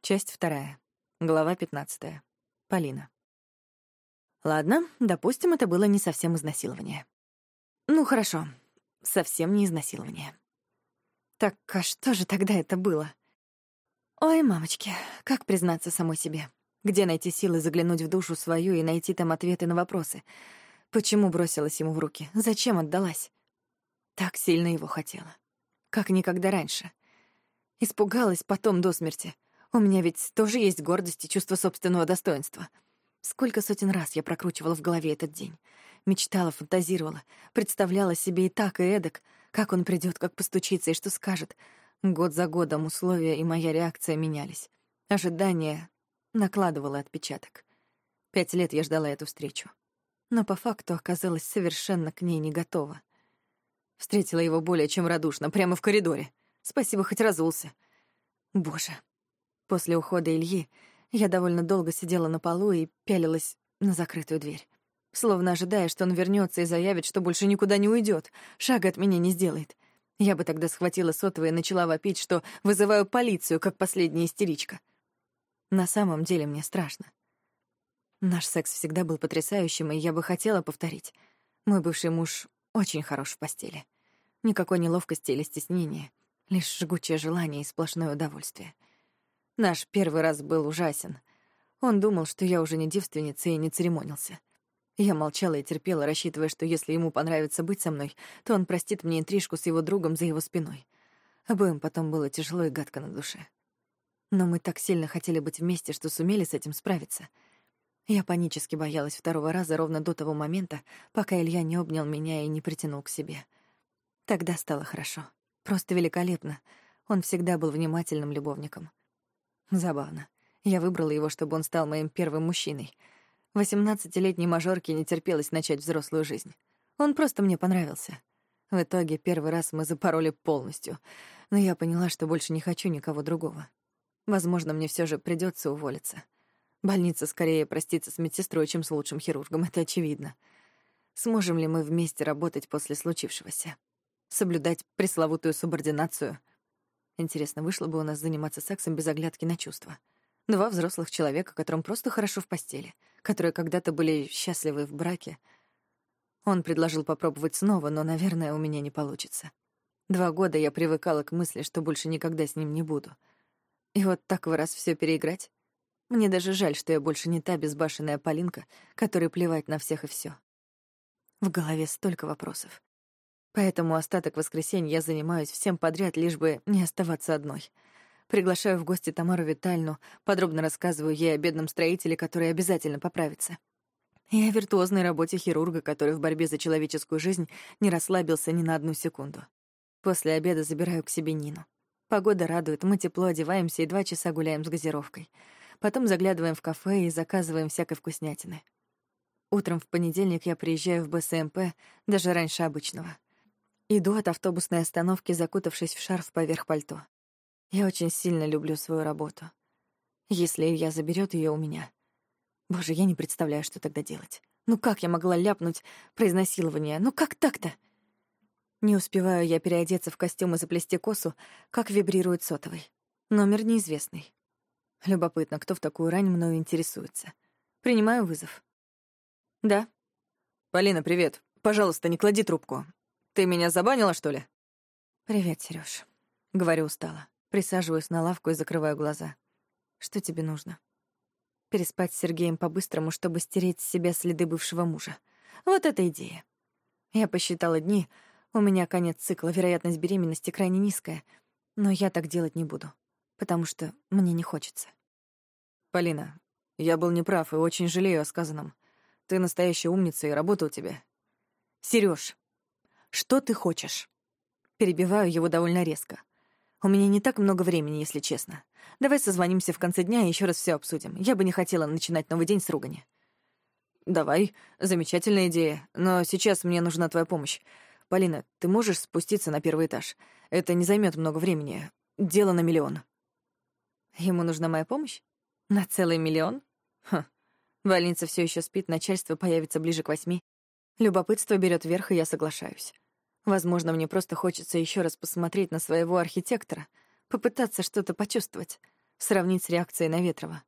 Часть вторая. Глава пятнадцатая. Полина. Ладно, допустим, это было не совсем изнасилование. Ну, хорошо, совсем не изнасилование. Так, а что же тогда это было? Ой, мамочки, как признаться самой себе? Где найти силы заглянуть в душу свою и найти там ответы на вопросы? Почему бросилась ему в руки? Зачем отдалась? Так сильно его хотела. Как никогда раньше. Испугалась потом до смерти. У меня ведь тоже есть гордость и чувство собственного достоинства. Сколько сотен раз я прокручивала в голове этот день. Мечтала, фантазировала, представляла себе и так, и эдак, как он придет, как постучится и что скажет. Год за годом условия и моя реакция менялись. Ожидание накладывало отпечаток. Пять лет я ждала эту встречу. Но по факту оказалась совершенно к ней не готова. Встретила его более чем радушно, прямо в коридоре. Спасибо, хоть разулся. Боже. После ухода Ильи я довольно долго сидела на полу и пялилась на закрытую дверь. Словно ожидая, что он вернется и заявит, что больше никуда не уйдет, шага от меня не сделает. Я бы тогда схватила сотовое и начала вопить, что вызываю полицию, как последняя истеричка. На самом деле мне страшно. Наш секс всегда был потрясающим, и я бы хотела повторить. Мой бывший муж очень хорош в постели. Никакой неловкости или стеснения. Лишь жгучее желание и сплошное удовольствие. Наш первый раз был ужасен. Он думал, что я уже не девственница и не церемонился. Я молчала и терпела, рассчитывая, что если ему понравится быть со мной, то он простит мне интрижку с его другом за его спиной. Обоим потом было тяжело и гадко на душе. Но мы так сильно хотели быть вместе, что сумели с этим справиться. Я панически боялась второго раза ровно до того момента, пока Илья не обнял меня и не притянул к себе. Тогда стало хорошо. Просто великолепно. Он всегда был внимательным любовником. Забавно. Я выбрала его, чтобы он стал моим первым мужчиной. Восемнадцатилетней мажорке не терпелось начать взрослую жизнь. Он просто мне понравился. В итоге первый раз мы запороли полностью, но я поняла, что больше не хочу никого другого. Возможно, мне все же придется уволиться. Больница скорее простится с медсестрой, чем с лучшим хирургом, это очевидно. Сможем ли мы вместе работать после случившегося? соблюдать пресловутую субординацию. Интересно, вышло бы у нас заниматься сексом без оглядки на чувства. Два взрослых человека, которым просто хорошо в постели, которые когда-то были счастливы в браке. Он предложил попробовать снова, но, наверное, у меня не получится. Два года я привыкала к мысли, что больше никогда с ним не буду. И вот так в раз все переиграть? Мне даже жаль, что я больше не та безбашенная Полинка, которой плевать на всех и все. В голове столько вопросов. Поэтому остаток воскресенья я занимаюсь всем подряд, лишь бы не оставаться одной. Приглашаю в гости Тамару Витальну, подробно рассказываю ей о бедном строителе, который обязательно поправится. И о виртуозной работе хирурга, который в борьбе за человеческую жизнь не расслабился ни на одну секунду. После обеда забираю к себе Нину. Погода радует, мы тепло одеваемся и два часа гуляем с газировкой. Потом заглядываем в кафе и заказываем всякой вкуснятины. Утром в понедельник я приезжаю в БСМП даже раньше обычного. Иду от автобусной остановки, закутавшись в шарф поверх пальто. Я очень сильно люблю свою работу. Если Илья заберет ее у меня... Боже, я не представляю, что тогда делать. Ну как я могла ляпнуть про изнасилование? Ну как так-то? Не успеваю я переодеться в костюм и заплести косу, как вибрирует сотовый. Номер неизвестный. Любопытно, кто в такую рань мною интересуется. Принимаю вызов. Да. Полина, привет. Пожалуйста, не клади трубку. Ты меня забанила, что ли?» «Привет, Серёж», — говорю устало. Присаживаюсь на лавку и закрываю глаза. «Что тебе нужно?» Переспать с Сергеем по-быстрому, чтобы стереть с себя следы бывшего мужа. Вот эта идея. Я посчитала дни, у меня конец цикла, вероятность беременности крайне низкая, но я так делать не буду, потому что мне не хочется. «Полина, я был неправ и очень жалею о сказанном. Ты настоящая умница, и работа у тебя». «Серёж, что ты хочешь?» Перебиваю его довольно резко. «У меня не так много времени, если честно. Давай созвонимся в конце дня и еще раз все обсудим. Я бы не хотела начинать новый день с ругани». «Давай, замечательная идея, но сейчас мне нужна твоя помощь. Полина, ты можешь спуститься на первый этаж? Это не займет много времени. Дело на миллион». «Ему нужна моя помощь? На целый миллион?» Хм. Больница все еще спит, начальство появится ближе к восьми. Любопытство берет верх, и я соглашаюсь. Возможно, мне просто хочется еще раз посмотреть на своего архитектора, попытаться что-то почувствовать. сравнить с реакцией на Ветрова.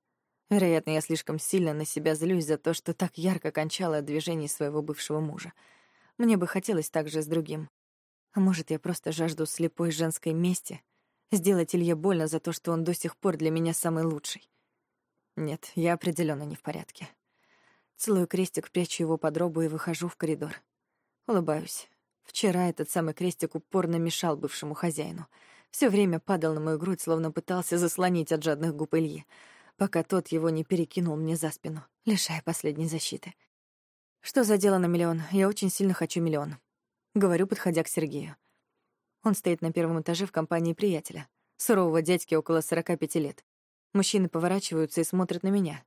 Вероятно, я слишком сильно на себя злюсь за то, что так ярко кончала от движений своего бывшего мужа. Мне бы хотелось так же с другим. А может, я просто жажду слепой женской мести, сделать Илье больно за то, что он до сих пор для меня самый лучший. Нет, я определенно не в порядке. Целую крестик, прячу его под робу и выхожу в коридор. Улыбаюсь. Вчера этот самый крестик упорно мешал бывшему хозяину. Все время падал на мою грудь, словно пытался заслонить от жадных губ Ильи пока тот его не перекинул мне за спину, лишая последней защиты. Что за дело на миллион? Я очень сильно хочу миллион. Говорю, подходя к Сергею. Он стоит на первом этаже в компании приятеля, сурового дядьки около 45 лет. Мужчины поворачиваются и смотрят на меня.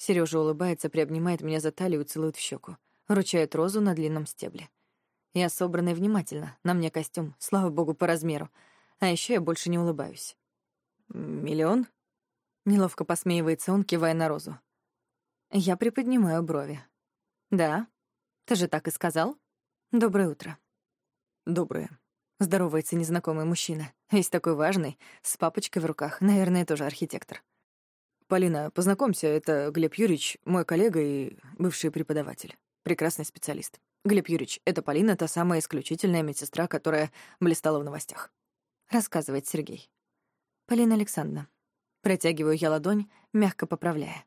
Сережа улыбается, приобнимает меня за талию и целует в щеку, вручает розу на длинном стебле. Я собрана и внимательно, на мне костюм, слава богу, по размеру. А еще я больше не улыбаюсь. «Миллион?» Неловко посмеивается он, кивая на розу. Я приподнимаю брови. «Да, ты же так и сказал. Доброе утро». «Доброе», — здоровается незнакомый мужчина, весь такой важный, с папочкой в руках, наверное, тоже архитектор. «Полина, познакомься, это Глеб Юрьевич, мой коллега и бывший преподаватель, прекрасный специалист. Глеб Юрьевич, это Полина, та самая исключительная медсестра, которая блистала в новостях», — рассказывает Сергей. «Полина Александровна, Протягиваю я ладонь, мягко поправляя.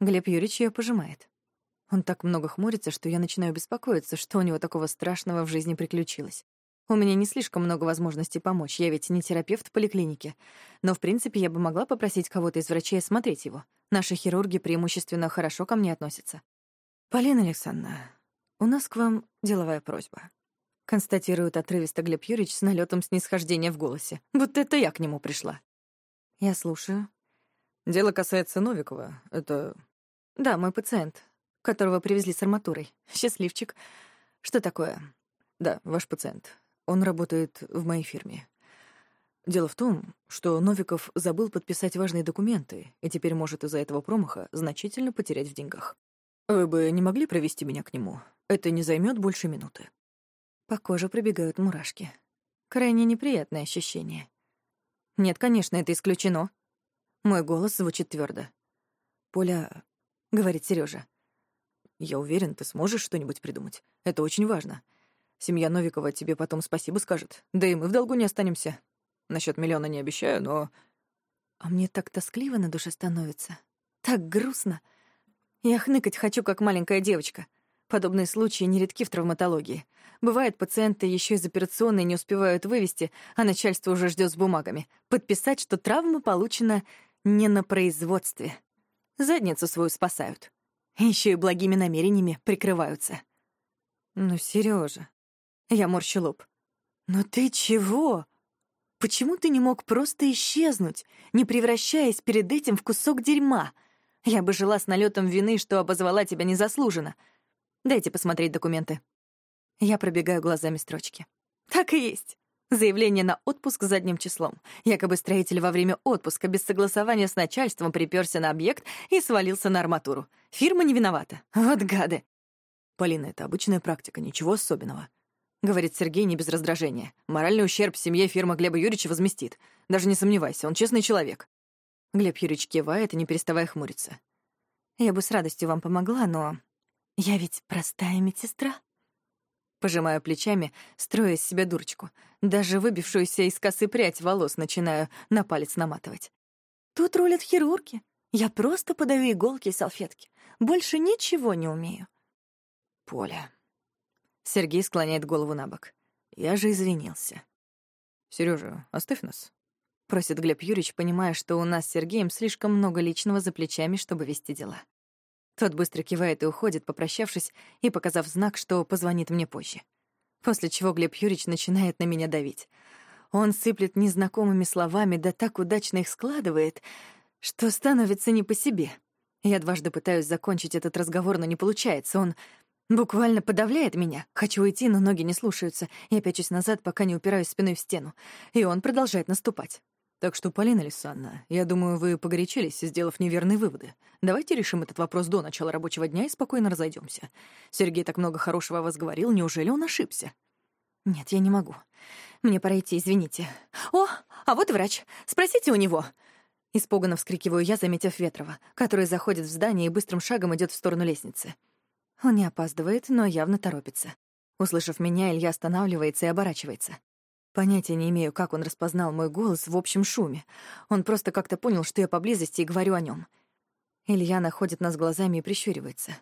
Глеб Юрьевич ее пожимает. Он так много хмурится, что я начинаю беспокоиться, что у него такого страшного в жизни приключилось. У меня не слишком много возможностей помочь, я ведь не терапевт в поликлинике. Но, в принципе, я бы могла попросить кого-то из врачей осмотреть его. Наши хирурги преимущественно хорошо ко мне относятся. «Полина Александровна, у нас к вам деловая просьба», — констатирует отрывисто Глеб Юрьевич с налетом снисхождения в голосе, будто это я к нему пришла. Я слушаю. Дело касается Новикова. Это... Да, мой пациент, которого привезли с арматурой. Счастливчик. Что такое? Да, ваш пациент. Он работает в моей фирме. Дело в том, что Новиков забыл подписать важные документы и теперь может из-за этого промаха значительно потерять в деньгах. Вы бы не могли провести меня к нему? Это не займет больше минуты. По коже пробегают мурашки. Крайне неприятное ощущение. Нет, конечно, это исключено. Мой голос звучит твердо. Поля, говорит Сережа. Я уверен, ты сможешь что-нибудь придумать. Это очень важно. Семья Новикова тебе потом спасибо скажет. Да и мы в долгу не останемся. Насчет миллиона не обещаю, но... А мне так тоскливо на душе становится. Так грустно. Я хныкать хочу, как маленькая девочка. Подобные случаи нередки в травматологии. Бывает, пациенты еще из операционной не успевают вывести, а начальство уже ждет с бумагами. Подписать, что травма получена не на производстве. Задницу свою спасают. Еще и благими намерениями прикрываются. Ну, Сережа, я морщу лоб. Но ты чего? Почему ты не мог просто исчезнуть, не превращаясь перед этим в кусок дерьма? Я бы жила с налетом вины, что обозвала тебя незаслуженно — Дайте посмотреть документы. Я пробегаю глазами строчки. Так и есть. Заявление на отпуск задним числом. Якобы строитель во время отпуска без согласования с начальством приперся на объект и свалился на арматуру. Фирма не виновата. Вот гады. Полина, это обычная практика, ничего особенного. Говорит Сергей не без раздражения. Моральный ущерб семье фирма Глеба Юрьевича возместит. Даже не сомневайся, он честный человек. Глеб Юрьевич кивает и не переставая хмурится. Я бы с радостью вам помогла, но я ведь простая медсестра. Пожимаю плечами, строя из себя дурочку. Даже выбившуюся из косы прядь волос начинаю на палец наматывать. Тут рулят хирурги. Я просто подаю иголки и салфетки. Больше ничего не умею. Поля. Сергей склоняет голову на бок. Я же извинился. Сережа, оставь нас. Просит Глеб Юрьевич, понимая, что у нас с Сергеем слишком много личного за плечами, чтобы вести дела. Тот быстро кивает и уходит, попрощавшись и показав знак, что позвонит мне позже. После чего Глеб Юрьевич начинает на меня давить. Он сыплет незнакомыми словами, да так удачно их складывает, что становится не по себе. Я дважды пытаюсь закончить этот разговор, но не получается. Он буквально подавляет меня. Хочу уйти, но ноги не слушаются. Я пячусь назад, пока не упираюсь спиной в стену. И он продолжает наступать. Так что, Полина Лисанна, я думаю, вы погорячились, сделав неверные выводы. Давайте решим этот вопрос до начала рабочего дня и спокойно разойдемся. Сергей так много хорошего о вас говорил, неужели он ошибся? Нет, я не могу. Мне пора идти, извините. О, а вот врач. Спросите у него. Испуганно вскрикиваю я, заметив Ветрова, который заходит в здание и быстрым шагом идет в сторону лестницы. Он не опаздывает, но явно торопится. Услышав меня, Илья останавливается и оборачивается. Понятия не имею, как он распознал мой голос в общем шуме. Он просто как-то понял, что я поблизости и говорю о нем. Илья находит нас глазами и прищуривается.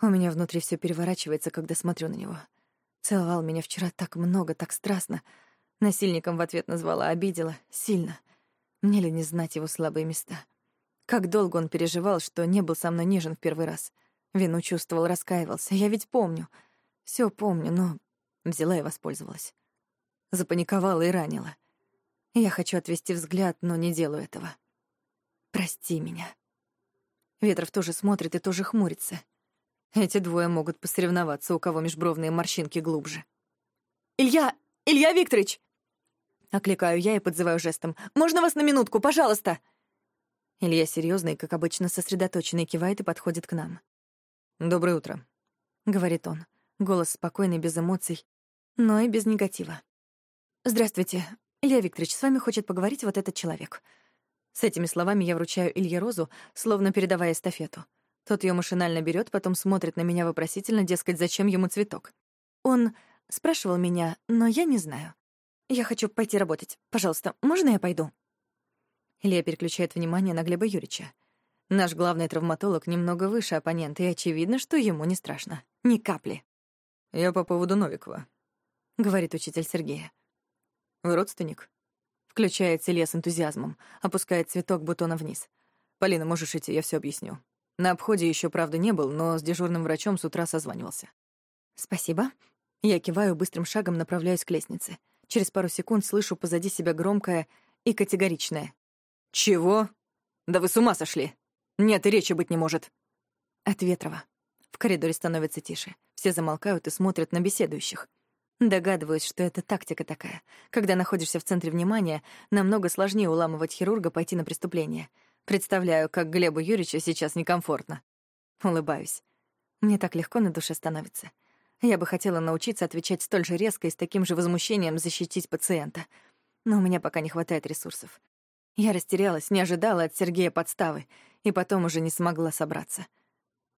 У меня внутри все переворачивается, когда смотрю на него. Целовал меня вчера так много, так страстно. Насильником в ответ назвала, обидела. Сильно. Мне ли не знать его слабые места? Как долго он переживал, что не был со мной нежен в первый раз. Вину чувствовал, раскаивался. Я ведь помню. Все помню, но взяла и воспользовалась. Запаниковала и ранила. Я хочу отвести взгляд, но не делаю этого. Прости меня. Ветров тоже смотрит и тоже хмурится. Эти двое могут посоревноваться, у кого межбровные морщинки глубже. «Илья! Илья Викторович!» Окликаю я и подзываю жестом. «Можно вас на минутку, пожалуйста?» Илья серьезный, как обычно, сосредоточенный, кивает и подходит к нам. «Доброе утро», — говорит он. Голос спокойный, без эмоций, но и без негатива. «Здравствуйте. Илья Викторович, с вами хочет поговорить вот этот человек». С этими словами я вручаю Илье розу, словно передавая эстафету. Тот ее машинально берет, потом смотрит на меня вопросительно, дескать, зачем ему цветок. Он спрашивал меня, но я не знаю. Я хочу пойти работать. Пожалуйста, можно я пойду? Илья переключает внимание на Глеба Юрьевича. Наш главный травматолог немного выше оппонента, и очевидно, что ему не страшно. Ни капли. «Я по поводу Новикова», — говорит учитель Сергея. «Вы родственник?» Включается Илья с энтузиазмом, опускает цветок бутона вниз. «Полина, можешь идти, я все объясню». На обходе еще, правда, не был, но с дежурным врачом с утра созванивался. «Спасибо». Я киваю, быстрым шагом направляюсь к лестнице. Через пару секунд слышу позади себя громкое и категоричное. «Чего? Да вы с ума сошли! Нет, речи быть не может!» От Ветрова. В коридоре становится тише. Все замолкают и смотрят на беседующих. Догадываюсь, что это тактика такая. Когда находишься в центре внимания, намного сложнее уламывать хирурга пойти на преступление — Представляю, как Глебу Юрьевичу сейчас некомфортно. Улыбаюсь. Мне так легко на душе становится. Я бы хотела научиться отвечать столь же резко и с таким же возмущением защитить пациента. Но у меня пока не хватает ресурсов. Я растерялась, не ожидала от Сергея подставы, и потом уже не смогла собраться.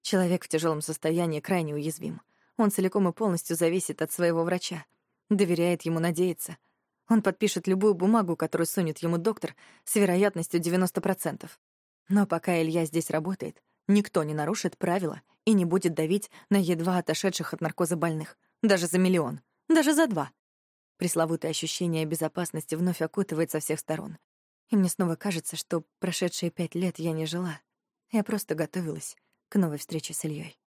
Человек в тяжелом состоянии крайне уязвим. Он целиком и полностью зависит от своего врача. Доверяет ему надеяться — он подпишет любую бумагу, которую сунет ему доктор, с вероятностью 90%. Но пока Илья здесь работает, никто не нарушит правила и не будет давить на едва отошедших от наркоза больных. Даже за миллион. Даже за два. Пресловутое ощущение безопасности вновь окутывает со всех сторон. И мне снова кажется, что прошедшие пять лет я не жила. Я просто готовилась к новой встрече с Ильей.